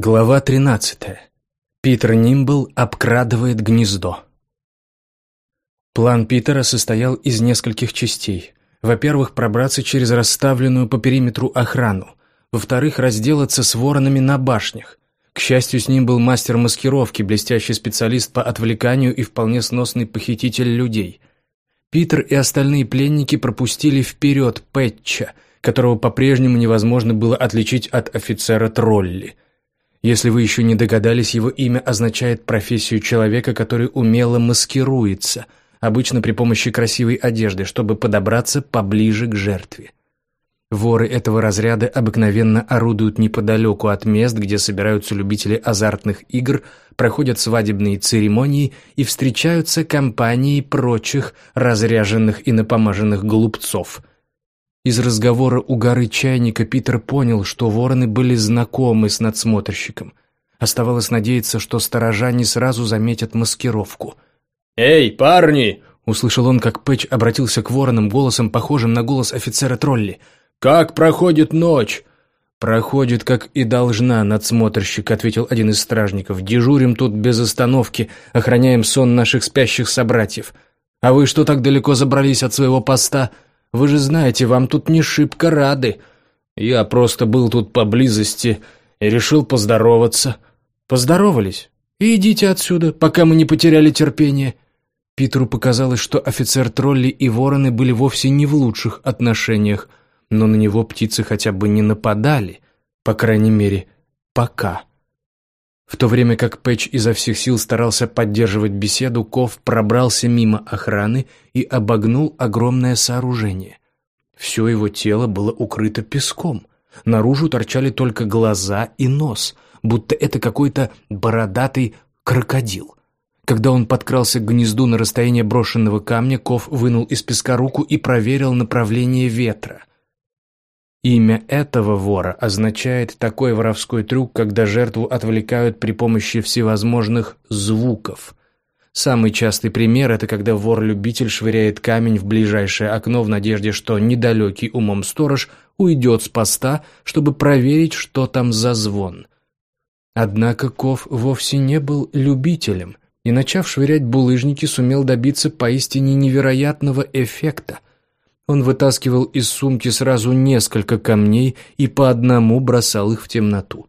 Глава 13. Питер Нимбл обкрадывает гнездо. План Питера состоял из нескольких частей. Во-первых, пробраться через расставленную по периметру охрану. Во-вторых, разделаться с воронами на башнях. К счастью, с ним был мастер маскировки, блестящий специалист по отвлеканию и вполне сносный похититель людей. Питер и остальные пленники пропустили вперед Пэтча, которого по-прежнему невозможно было отличить от офицера Тролли – если вы еще не догадались, его имя означает профессию человека, который умело маскируется, обычно при помощи красивой одежды, чтобы подобраться поближе к жертве. Воры этого разряда обыкновенно орудуют неподалеку от мест, где собираются любители азартных игр, проходят свадебные церемонии и встречаются компанией прочих разряженных и напомаженных глупцов – из разговора у горы чайника Питер понял, что вороны были знакомы с надсмотрщиком. Оставалось надеяться, что сторожа не сразу заметят маскировку. «Эй, парни!» — услышал он, как Пэтч обратился к воронам голосом, похожим на голос офицера тролли. «Как проходит ночь?» «Проходит, как и должна, надсмотрщик», — ответил один из стражников. «Дежурим тут без остановки, охраняем сон наших спящих собратьев. А вы что так далеко забрались от своего поста?» Вы же знаете, вам тут не шибко рады. Я просто был тут поблизости и решил поздороваться. Поздоровались? Идите отсюда, пока мы не потеряли терпение. Питеру показалось, что офицер тролли и вороны были вовсе не в лучших отношениях, но на него птицы хотя бы не нападали, по крайней мере, пока. В то время как Пэтч изо всех сил старался поддерживать беседу, Ков пробрался мимо охраны и обогнул огромное сооружение. Все его тело было укрыто песком. Наружу торчали только глаза и нос, будто это какой-то бородатый крокодил. Когда он подкрался к гнезду на расстояние брошенного камня, Ков вынул из песка руку и проверил направление ветра. Имя этого вора означает такой воровской трюк, когда жертву отвлекают при помощи всевозможных звуков. Самый частый пример – это когда вор-любитель швыряет камень в ближайшее окно в надежде, что недалекий умом сторож уйдет с поста, чтобы проверить, что там за звон. Однако Ков вовсе не был любителем и, начав швырять булыжники, сумел добиться поистине невероятного эффекта – он вытаскивал из сумки сразу несколько камней и по одному бросал их в темноту.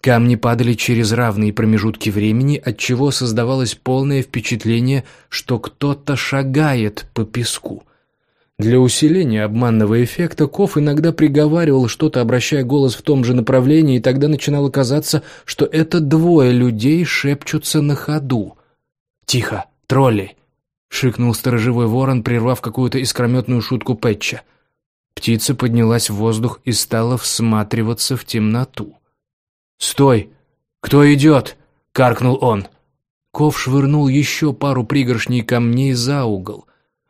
Камни падали через равные промежутки времени, отчего создавалось полное впечатление, что кто-то шагает по песку. Для усиления обманного эффекта Ков иногда приговаривал что-то, обращая голос в том же направлении, и тогда начинало казаться, что это двое людей шепчутся на ходу. «Тихо, тролли! — шикнул сторожевой ворон, прервав какую-то искрометную шутку Пэтча. Птица поднялась в воздух и стала всматриваться в темноту. «Стой! Кто идет?» — каркнул он. Ков швырнул еще пару пригоршней камней за угол.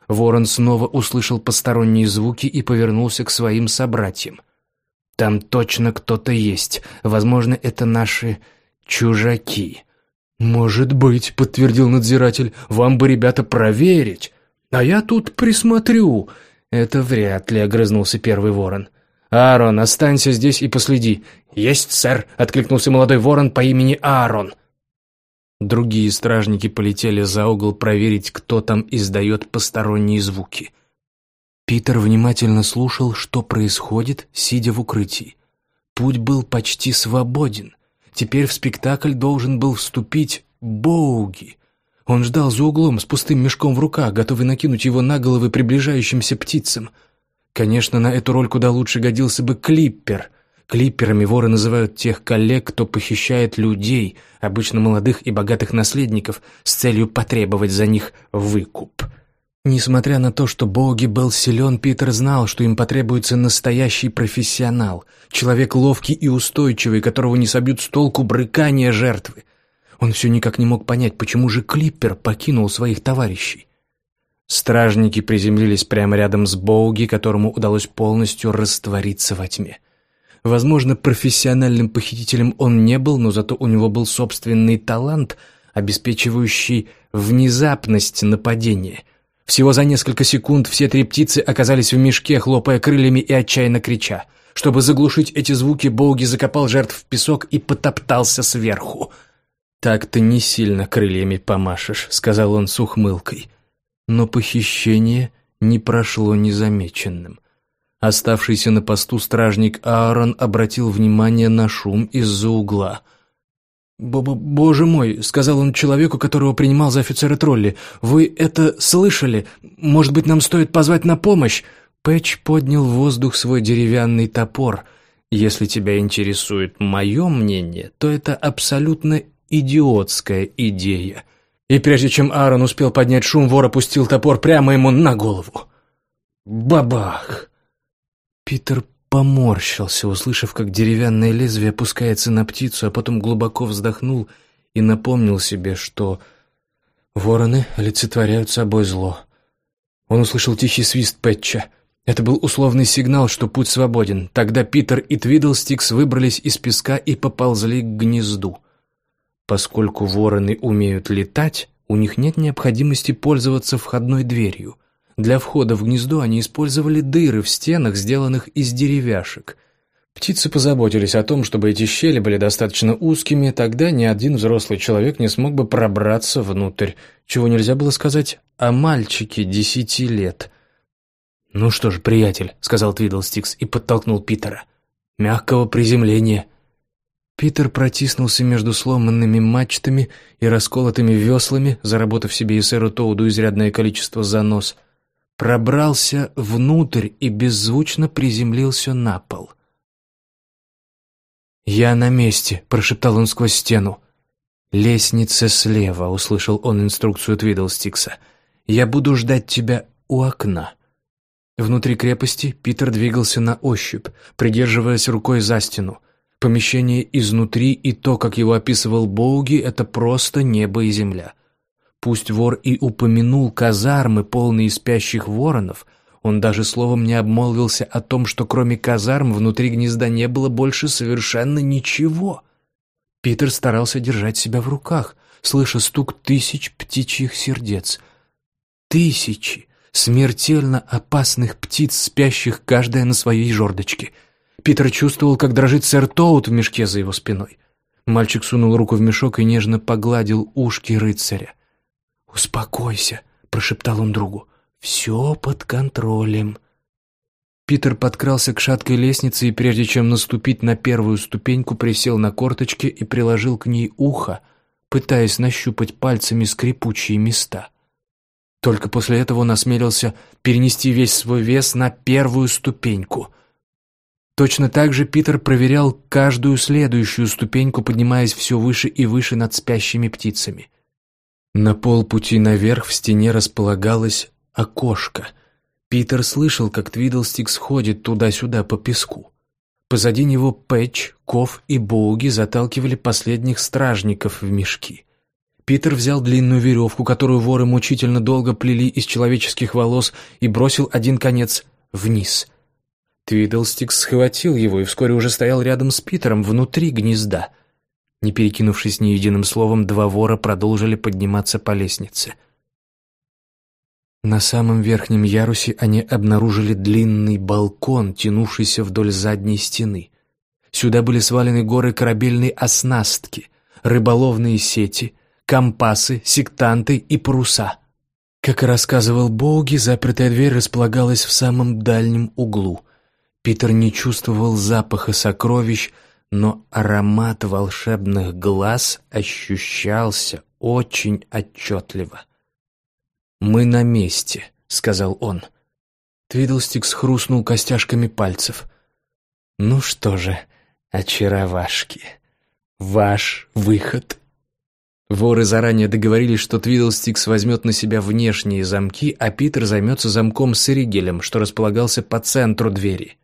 Ворон снова услышал посторонние звуки и повернулся к своим собратьям. «Там точно кто-то есть. Возможно, это наши чужаки». «Может быть», — подтвердил надзиратель, — «вам бы, ребята, проверить. А я тут присмотрю». «Это вряд ли», — огрызнулся первый ворон. «Аарон, останься здесь и последи». «Есть, сэр», — откликнулся молодой ворон по имени Аарон. Другие стражники полетели за угол проверить, кто там издает посторонние звуки. Питер внимательно слушал, что происходит, сидя в укрытии. Путь был почти свободен. Теперь в спектакль должен был вступить Боуги. Он ждал за углом с пустым мешком в руках, готовый накинуть его на головы приближающимся птицам. Конечно, на эту роль куда лучше годился бы Клиппер. Клипперами воры называют тех коллег, кто похищает людей, обычно молодых и богатых наследников, с целью потребовать за них выкуп. Несмотря на то, что Боги был силен, Питер знал, что им потребуется настоящий профессионал, человек ловкий и устойчивый, которого не собьют с толку брыкания жертвы. Он все никак не мог понять, почему же Клиппер покинул своих товарищей. Стражники приземлились прямо рядом с Боуги, которому удалось полностью раствориться во тьме. Возможно, профессиональным похитителем он не был, но зато у него был собственный талант, обеспечивающий внезапность нападения — всего за несколько секунд все три птицы оказались в мешке, хлопая крыльями и отчаянно крича. Чтобы заглушить эти звуки, Боуги закопал жертв в песок и потоптался сверху. «Так-то не сильно крыльями помашешь», — сказал он с ухмылкой. Но похищение не прошло незамеченным. Оставшийся на посту стражник Аарон обратил внимание на шум из-за угла. «Боже мой!» — сказал он человеку, которого принимал за офицера тролли. «Вы это слышали? Может быть, нам стоит позвать на помощь?» Пэтч поднял в воздух свой деревянный топор. «Если тебя интересует мое мнение, то это абсолютно идиотская идея». И прежде чем Аарон успел поднять шум, вор опустил топор прямо ему на голову. Бабах! Питер поморщился, услышав, как деревянное лезвие опускается на птицу, а потом глубоко вздохнул и напомнил себе, что вороны олицетворяют собой зло. Он услышал тихий свист Пэтча. Это был условный сигнал, что путь свободен. Тогда Питер и Твидлстикс выбрались из песка и поползли к гнезду. Поскольку вороны умеют летать, у них нет необходимости пользоваться входной дверью — для входа в гнездо они использовали дыры в стенах, сделанных из деревяшек. Птицы позаботились о том, чтобы эти щели были достаточно узкими, тогда ни один взрослый человек не смог бы пробраться внутрь, чего нельзя было сказать о мальчике десяти лет. «Ну что ж, приятель», — сказал Твидлстикс и подтолкнул Питера. «Мягкого приземления». Питер протиснулся между сломанными мачтами и расколотыми веслами, заработав себе и сэру Тоуду изрядное количество занос — пробрался внутрь и беззвучно приземлился на пол. «Я на месте», — прошептал он сквозь стену. «Лестница слева», — услышал он инструкцию Твидлстикса. «Я буду ждать тебя у окна». Внутри крепости Питер двигался на ощупь, придерживаясь рукой за стену. Помещение изнутри и то, как его описывал Боуги, это просто небо и земля. Пусть вор и упомянул казармы, полные спящих воронов, он даже словом не обмолвился о том, что кроме казарм внутри гнезда не было больше совершенно ничего. Питер старался держать себя в руках, слыша стук тысяч птичьих сердец. Тысячи смертельно опасных птиц, спящих каждая на своей жердочке. Питер чувствовал, как дрожит сэр Тоут в мешке за его спиной. Мальчик сунул руку в мешок и нежно погладил ушки рыцаря. «Успокойся», — прошептал он другу. «Все под контролем». Питер подкрался к шаткой лестнице и, прежде чем наступить на первую ступеньку, присел на корточки и приложил к ней ухо, пытаясь нащупать пальцами скрипучие места. Только после этого он осмелился перенести весь свой вес на первую ступеньку. Точно так же Питер проверял каждую следующую ступеньку, поднимаясь все выше и выше над спящими птицами. На полпути наверх в стене располагалось окошко. Питер слышал, как Твидлстикс ходит туда-сюда по песку. Позади него Пэтч, Ков и Боуги заталкивали последних стражников в мешки. Питер взял длинную веревку, которую воры мучительно долго плели из человеческих волос, и бросил один конец вниз. Твидлстикс схватил его и вскоре уже стоял рядом с Питером внутри гнезда. Не перекинувшись ни единым словом, два вора продолжили подниматься по лестнице. На самом верхнем ярусе они обнаружили длинный балкон, тянувшийся вдоль задней стены. Сюда были свалены горы корабельной оснастки, рыболовные сети, компасы, сектанты и паруса. Как и рассказывал Боуги, запертая дверь располагалась в самом дальнем углу. Питер не чувствовал запаха сокровищ, но аромат волшебных глаз ощущался очень отчетливо. «Мы на месте», — сказал он. Твидлстикс хрустнул костяшками пальцев. «Ну что же, очаровашки, ваш выход». Воры заранее договорились, что Твидлстикс возьмет на себя внешние замки, а Питер займется замком с ригелем, что располагался по центру двери.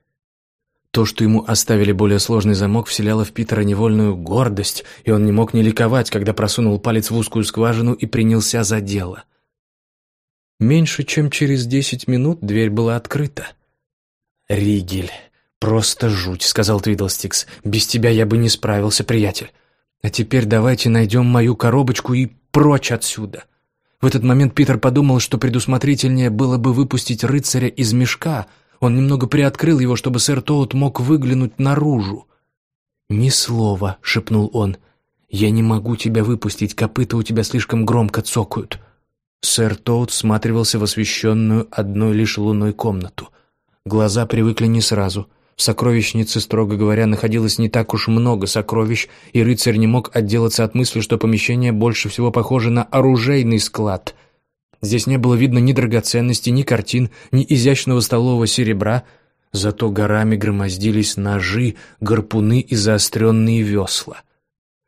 То, что ему оставили более сложный замок, вселяло в Питера невольную гордость, и он не мог не ликовать, когда просунул палец в узкую скважину и принялся за дело. Меньше чем через десять минут дверь была открыта. «Ригель, просто жуть», — сказал Твидлстикс. «Без тебя я бы не справился, приятель. А теперь давайте найдем мою коробочку и прочь отсюда». В этот момент Питер подумал, что предусмотрительнее было бы выпустить рыцаря из мешка — Он немного приоткрыл его, чтобы сэр Тоут мог выглянуть наружу. «Ни слова», — шепнул он. «Я не могу тебя выпустить, копыта у тебя слишком громко цокают». Сэр Тоут всматривался в освещенную одной лишь луной комнату. Глаза привыкли не сразу. В сокровищнице, строго говоря, находилось не так уж много сокровищ, и рыцарь не мог отделаться от мысли, что помещение больше всего похоже на оружейный склад. Здесь не было видно ни драгоценностей, ни картин, ни изящного столового серебра, зато горами громоздились ножи, гарпуны и заостренные весла.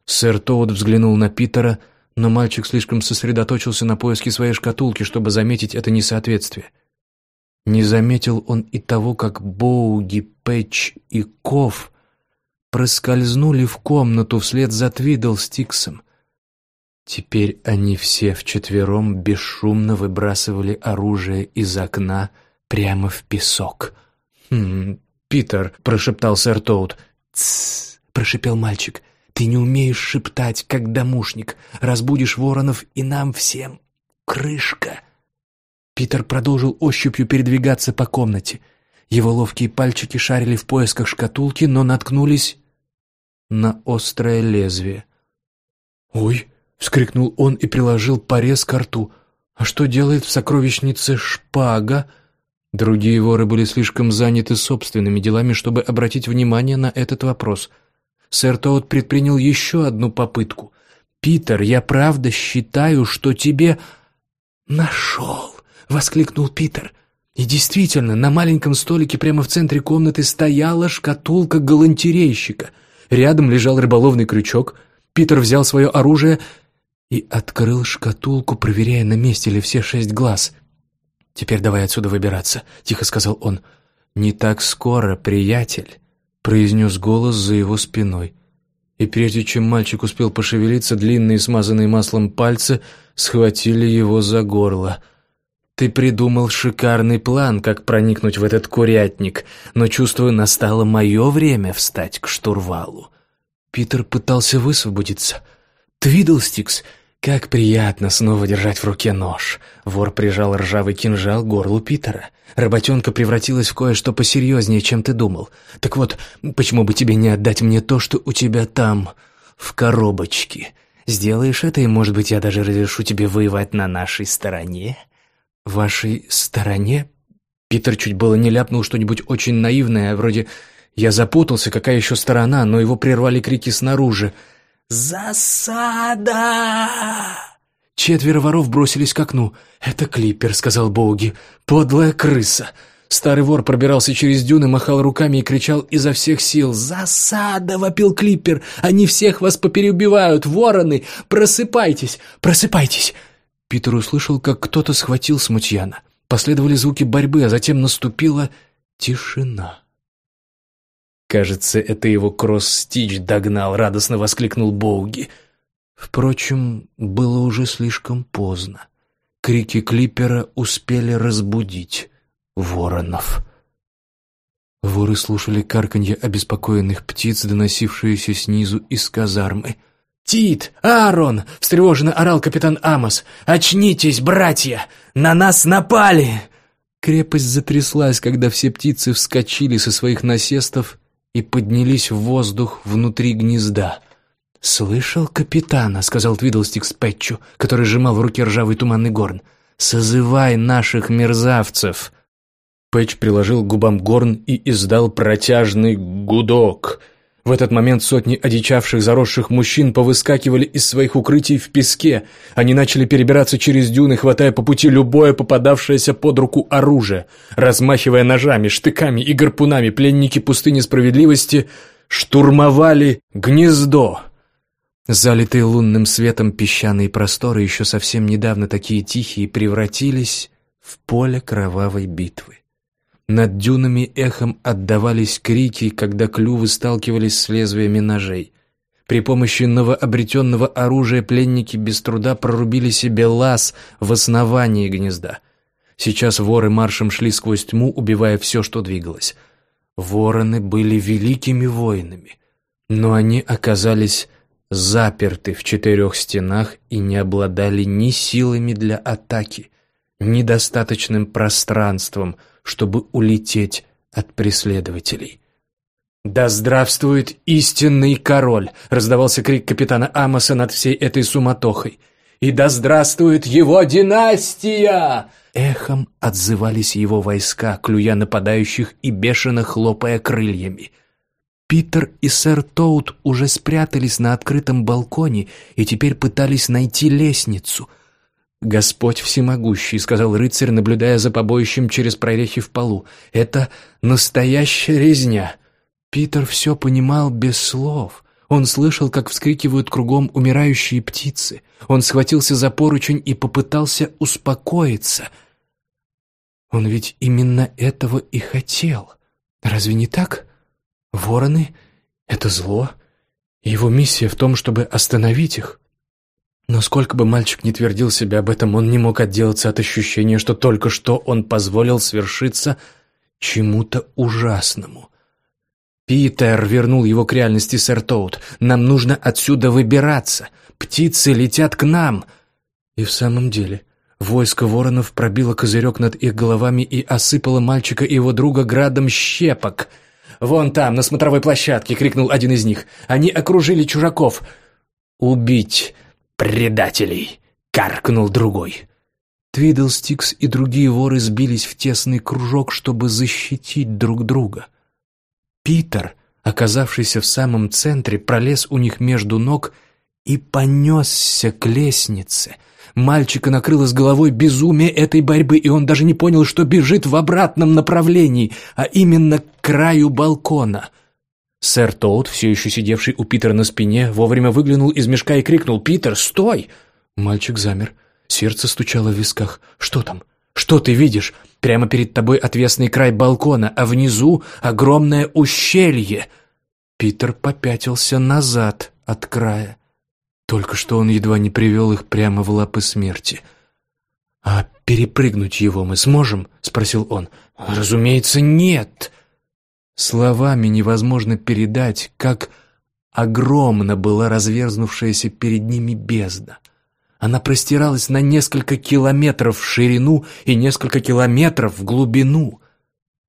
Сэр Тоут взглянул на Питера, но мальчик слишком сосредоточился на поиске своей шкатулки, чтобы заметить это несоответствие. Не заметил он и того, как Боуги, Пэтч и Ков проскользнули в комнату вслед за Твиддлстиксом. Теперь они все вчетвером бесшумно выбрасывали оружие из окна прямо в песок. «Хм, Питер», — прошептал сэр Тоут. «Тссс», — прошепел мальчик, — «ты не умеешь шептать, как домушник. Разбудишь воронов, и нам всем крышка». Питер продолжил ощупью передвигаться по комнате. Его ловкие пальчики шарили в поисках шкатулки, но наткнулись на острое лезвие. «Ой!» — вскрикнул он и приложил порез к рту. «А что делает в сокровищнице шпага?» Другие воры были слишком заняты собственными делами, чтобы обратить внимание на этот вопрос. Сэр Тоут предпринял еще одну попытку. «Питер, я правда считаю, что тебе...» «Нашел!» — воскликнул Питер. И действительно, на маленьком столике прямо в центре комнаты стояла шкатулка галантерейщика. Рядом лежал рыболовный крючок. Питер взял свое оружие и открыл шкатулку, проверяя, на месте ли все шесть глаз. «Теперь давай отсюда выбираться», — тихо сказал он. «Не так скоро, приятель», — произнес голос за его спиной. И прежде чем мальчик успел пошевелиться, длинные смазанные маслом пальцы схватили его за горло — ты придумал шикарный план, как проникнуть в этот курятник, но, чувствую, настало мое время встать к штурвалу. Питер пытался высвободиться. Твидлстикс, как приятно снова держать в руке нож. Вор прижал ржавый кинжал к горлу Питера. Работенка превратилась в кое-что посерьезнее, чем ты думал. Так вот, почему бы тебе не отдать мне то, что у тебя там, в коробочке? Сделаешь это, и, может быть, я даже разрешу тебе воевать на нашей стороне?» вашей стороне?» Питер чуть было не ляпнул что-нибудь очень наивное, вроде «Я запутался, какая еще сторона», но его прервали крики снаружи. «Засада!» Четверо воров бросились к окну. «Это Клиппер», — сказал Боуги. «Подлая крыса!» Старый вор пробирался через дюны, махал руками и кричал изо всех сил. «Засада!» — вопил Клиппер. «Они всех вас попереубивают! Вороны! Просыпайтесь! Просыпайтесь!» Питер услышал, как кто-то схватил смутьяна. Последовали звуки борьбы, а затем наступила тишина. «Кажется, это его кросс-стич догнал», — радостно воскликнул Боуги. Впрочем, было уже слишком поздно. Крики Клиппера успели разбудить воронов. Воры слушали карканье обеспокоенных птиц, доносившиеся снизу из казармы. «Тит! Аарон!» — встревоженно орал капитан Амос. «Очнитесь, братья! На нас напали!» Крепость затряслась, когда все птицы вскочили со своих насестов и поднялись в воздух внутри гнезда. «Слышал капитана?» — сказал Твидлстикс Пэтчу, который сжимал в руке ржавый туманный горн. «Созывай наших мерзавцев!» Пэтч приложил к губам горн и издал протяжный гудок — в этот момент сотни одичавших заросших мужчин повыскакивали из своих укрытий в песке. Они начали перебираться через дюны, хватая по пути любое попадавшееся под руку оружие. Размахивая ножами, штыками и гарпунами, пленники пустыни справедливости штурмовали гнездо. Залитые лунным светом песчаные просторы, еще совсем недавно такие тихие, превратились в поле кровавой битвы. Над дюнами эхом отдавались крики, когда клювы сталкивались с лезвиями ножей. При помощи новообретенного оружия пленники без труда прорубили себе лаз в основании гнезда. Сейчас воры маршем шли сквозь тьму, убивая все, что двигалось. Вороны были великими воинами, но они оказались заперты в четырех стенах и не обладали ни силами для атаки, ни достаточным пространством — чтобы улететь от преследователей. «Да здравствует истинный король!» — раздавался крик капитана Амоса над всей этой суматохой. «И да здравствует его династия!» Эхом отзывались его войска, клюя нападающих и бешено хлопая крыльями. Питер и сэр Тоут уже спрятались на открытом балконе и теперь пытались найти лестницу. «Господь всемогущий», — сказал рыцарь, наблюдая за побоищем через прорехи в полу. «Это настоящая резня». Питер все понимал без слов. Он слышал, как вскрикивают кругом умирающие птицы. Он схватился за поручень и попытался успокоиться — он ведь именно этого и хотел. Разве не так? Вороны — это зло. Его миссия в том, чтобы остановить их. Но сколько бы мальчик ни твердил себе об этом, он не мог отделаться от ощущения, что только что он позволил свершиться чему-то ужасному. «Питер!» — вернул его к реальности сэр Тоут. «Нам нужно отсюда выбираться. Птицы летят к нам!» И в самом деле Войско воронов пробило козырек над их головами и осыпало мальчика и его друга градом щепок. «Вон там, на смотровой площадке!» — крикнул один из них. «Они окружили чужаков!» «Убить предателей!» — каркнул другой. Твидлстикс и другие воры сбились в тесный кружок, чтобы защитить друг друга. Питер, оказавшийся в самом центре, пролез у них между ног и понесся к лестнице — Мальчика накрыло с головой безумие этой борьбы, и он даже не понял, что бежит в обратном направлении, а именно к краю балкона. Сэр Тоут, все еще сидевший у Питера на спине, вовремя выглянул из мешка и крикнул «Питер, стой!» Мальчик замер. Сердце стучало в висках. «Что там? Что ты видишь? Прямо перед тобой отвесный край балкона, а внизу огромное ущелье!» Питер попятился назад от края. Только что он едва не привел их прямо в лапы смерти. «А перепрыгнуть его мы сможем?» — спросил он. «Разумеется, нет!» Словами невозможно передать, как огромно была разверзнувшаяся перед ними бездна. Она простиралась на несколько километров в ширину и несколько километров в глубину.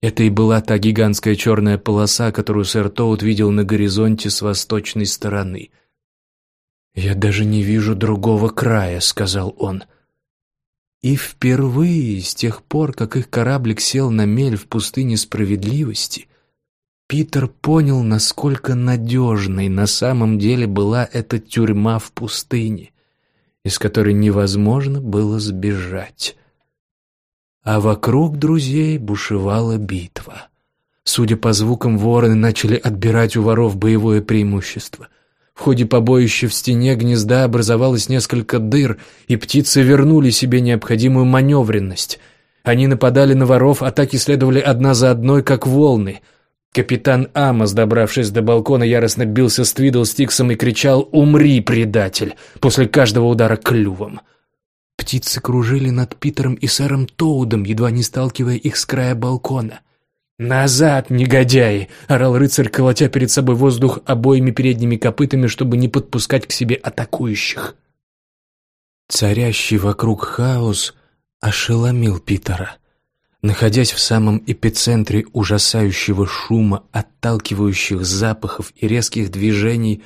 Это и была та гигантская черная полоса, которую сэр Тоут видел на горизонте с восточной стороны — «Я даже не вижу другого края», — сказал он. И впервые с тех пор, как их кораблик сел на мель в пустыне справедливости, Питер понял, насколько надежной на самом деле была эта тюрьма в пустыне, из которой невозможно было сбежать. А вокруг друзей бушевала битва. Судя по звукам, вороны начали отбирать у воров боевое преимущество. В ходе побоища в стене гнезда образовалось несколько дыр, и птицы вернули себе необходимую маневренность. Они нападали на воров, атаки следовали одна за одной, как волны. Капитан Амос, добравшись до балкона, яростно бился с Твидлстиксом и кричал «Умри, предатель!» после каждого удара клювом. Птицы кружили над Питером и сэром Тоудом, едва не сталкивая их с края балкона. «Назад, негодяи!» — орал рыцарь, колотя перед собой воздух обоими передними копытами, чтобы не подпускать к себе атакующих. Царящий вокруг хаос ошеломил Питера. Находясь в самом эпицентре ужасающего шума, отталкивающих запахов и резких движений,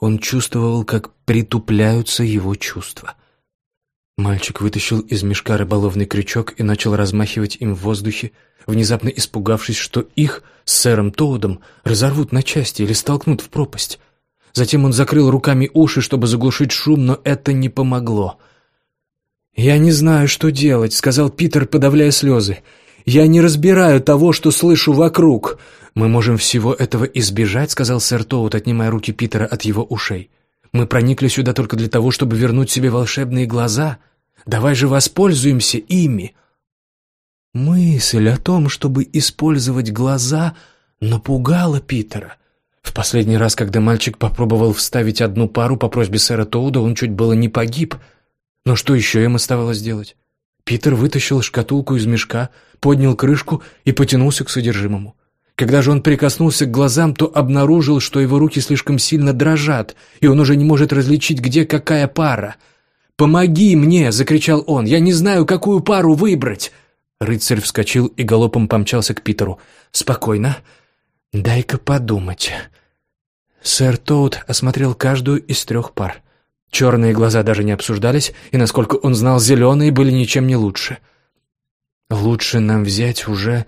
он чувствовал, как притупляются его чувства. Мальчик вытащил из мешка рыболовный крючок и начал размахивать им в воздухе, внезапно испугавшись, что их с сэром Тоудом разорвут на части или столкнут в пропасть. Затем он закрыл руками уши, чтобы заглушить шум, но это не помогло. «Я не знаю, что делать», — сказал Питер, подавляя слезы. «Я не разбираю того, что слышу вокруг». «Мы можем всего этого избежать», — сказал сэр Тоут, отнимая руки Питера от его ушей. «Мы проникли сюда только для того, чтобы вернуть себе волшебные глаза. Давай же воспользуемся ими». Мысль о том, чтобы использовать глаза, напугала Питера. В последний раз, когда мальчик попробовал вставить одну пару по просьбе сэра Тоуда, он чуть было не погиб. Но что еще им оставалось делать? Питер вытащил шкатулку из мешка, поднял крышку и потянулся к содержимому. Когда же он прикоснулся к глазам, то обнаружил, что его руки слишком сильно дрожат, и он уже не может различить, где какая пара. «Помоги мне!» — закричал он. «Я не знаю, какую пару выбрать!» Рыцарь вскочил и галопом помчался к Питеру. «Спокойно. Дай-ка подумать». Сэр Тоут осмотрел каждую из трех пар. Черные глаза даже не обсуждались, и, насколько он знал, зеленые были ничем не лучше. «Лучше нам взять уже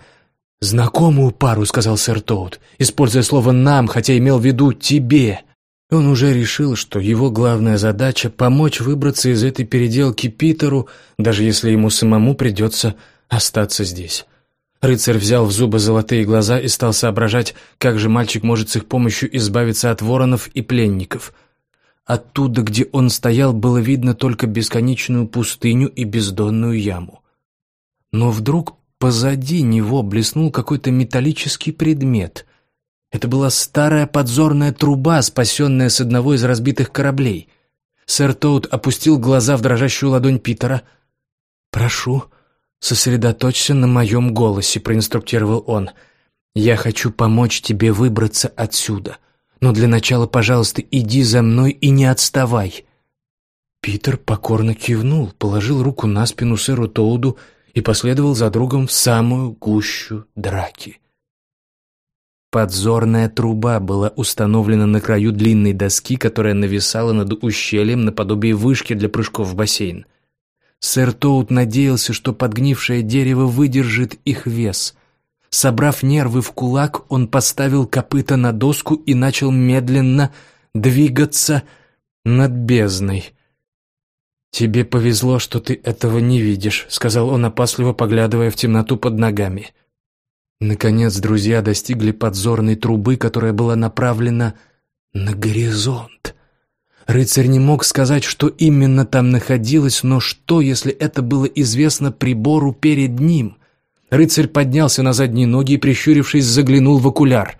знакомую пару», — сказал сэр Тоут, используя слово «нам», хотя имел в виду «тебе». Он уже решил, что его главная задача — помочь выбраться из этой переделки Питеру, даже если ему самому придется остаться здесь. Рыцарь взял в зубы золотые глаза и стал соображать, как же мальчик может с их помощью избавиться от воронов и пленников. Оттуда, где он стоял, было видно только бесконечную пустыню и бездонную яму. Но вдруг позади него блеснул какой-то металлический предмет — это была старая подзорная труба, спасенная с одного из разбитых кораблей. Сэр Тоут опустил глаза в дрожащую ладонь Питера. «Прошу, сосредоточься на моем голосе», — проинструктировал он. «Я хочу помочь тебе выбраться отсюда. Но для начала, пожалуйста, иди за мной и не отставай». Питер покорно кивнул, положил руку на спину сэру Тоуду и последовал за другом в самую гущу драки. Подзорная труба была установлена на краю длинной доски, которая нависала над ущельем наподобие вышки для прыжков в бассейн. Сэр Тоут надеялся, что подгнившее дерево выдержит их вес. Собрав нервы в кулак, он поставил копыта на доску и начал медленно двигаться над бездной. «Тебе повезло, что ты этого не видишь», — сказал он опасливо, поглядывая в темноту под ногами. — Наконец друзья достигли подзорной трубы, которая была направлена на горизонт. Рыцарь не мог сказать, что именно там находилось, но что, если это было известно прибору перед ним? Рыцарь поднялся на задние ноги и, прищурившись, заглянул в окуляр.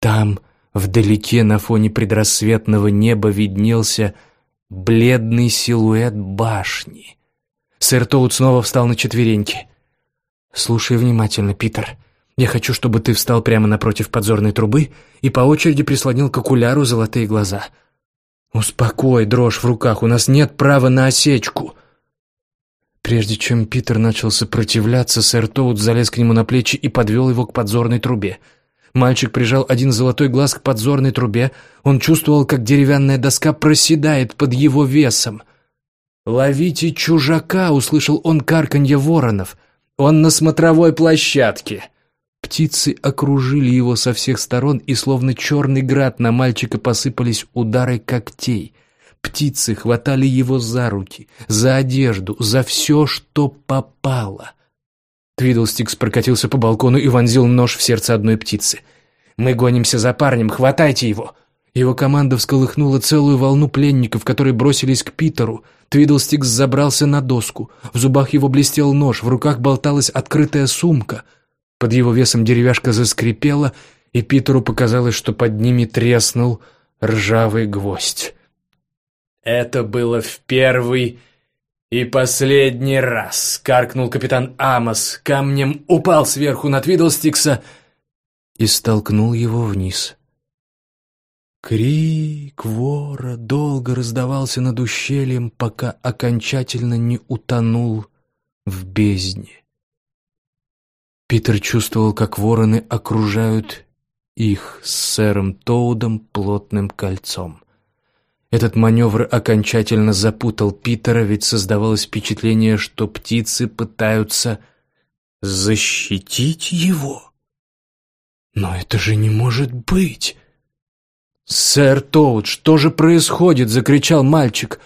Там, вдалеке на фоне предрассветного неба, виднелся бледный силуэт башни. Сэр Тоут снова встал на четвереньки. «Слушай внимательно, Питер. Я хочу, чтобы ты встал прямо напротив подзорной трубы и по очереди прислонил к окуляру золотые глаза. Успокой дрожь в руках, у нас нет права на осечку». Прежде чем Питер начал сопротивляться, сэр Тоут залез к нему на плечи и подвел его к подзорной трубе. Мальчик прижал один золотой глаз к подзорной трубе. Он чувствовал, как деревянная доска проседает под его весом. «Ловите чужака!» — услышал он карканье воронов — он на смотровой площадке!» Птицы окружили его со всех сторон, и словно черный град на мальчика посыпались удары когтей. Птицы хватали его за руки, за одежду, за все, что попало. Твидлстикс прокатился по балкону и вонзил нож в сердце одной птицы. «Мы гонимся за парнем, хватайте его!» Его команда всколыхнула целую волну пленников, которые бросились к Питеру. Твидлстикс забрался на доску. В зубах его блестел нож, в руках болталась открытая сумка. Под его весом деревяшка заскрипела, и Питеру показалось, что под ними треснул ржавый гвоздь. «Это было в первый и последний раз!» — каркнул капитан Амос, камнем упал сверху на Твидлстикса и столкнул его вниз. Крик вора долго раздавался над ущельем, пока окончательно не утонул в бездне. Питер чувствовал, как вороны окружают их с сэром Тоудом плотным кольцом. Этот маневр окончательно запутал Питера, ведь создавалось впечатление, что птицы пытаются защитить его. Но это же не может быть! «Сэр Тоут, что же происходит?» — закричал мальчик.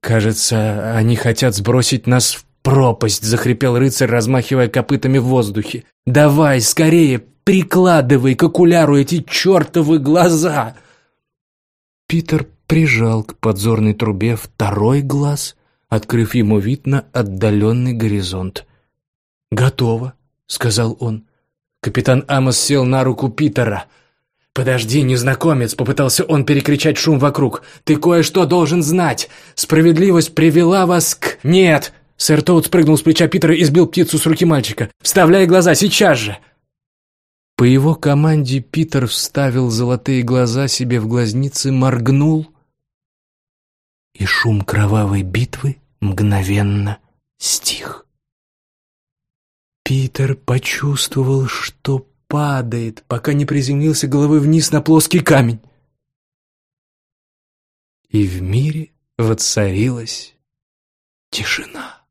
«Кажется, они хотят сбросить нас в пропасть», — захрипел рыцарь, размахивая копытами в воздухе. «Давай, скорее, прикладывай к окуляру эти чертовы глаза!» Питер прижал к подзорной трубе второй глаз, открыв ему вид на отдаленный горизонт. «Готово», — сказал он. Капитан Амос сел на руку Питера — «Подожди, незнакомец!» — попытался он перекричать шум вокруг. «Ты кое-что должен знать! Справедливость привела вас к...» «Нет!» — сэр Тоут спрыгнул с плеча Питера и сбил птицу с руки мальчика. «Вставляй глаза, сейчас же!» По его команде Питер вставил золотые глаза себе в глазницы, моргнул, и шум кровавой битвы мгновенно стих. Питер почувствовал, что падает, пока не приземлился головой вниз на плоский камень. И в мире воцарилась тишина.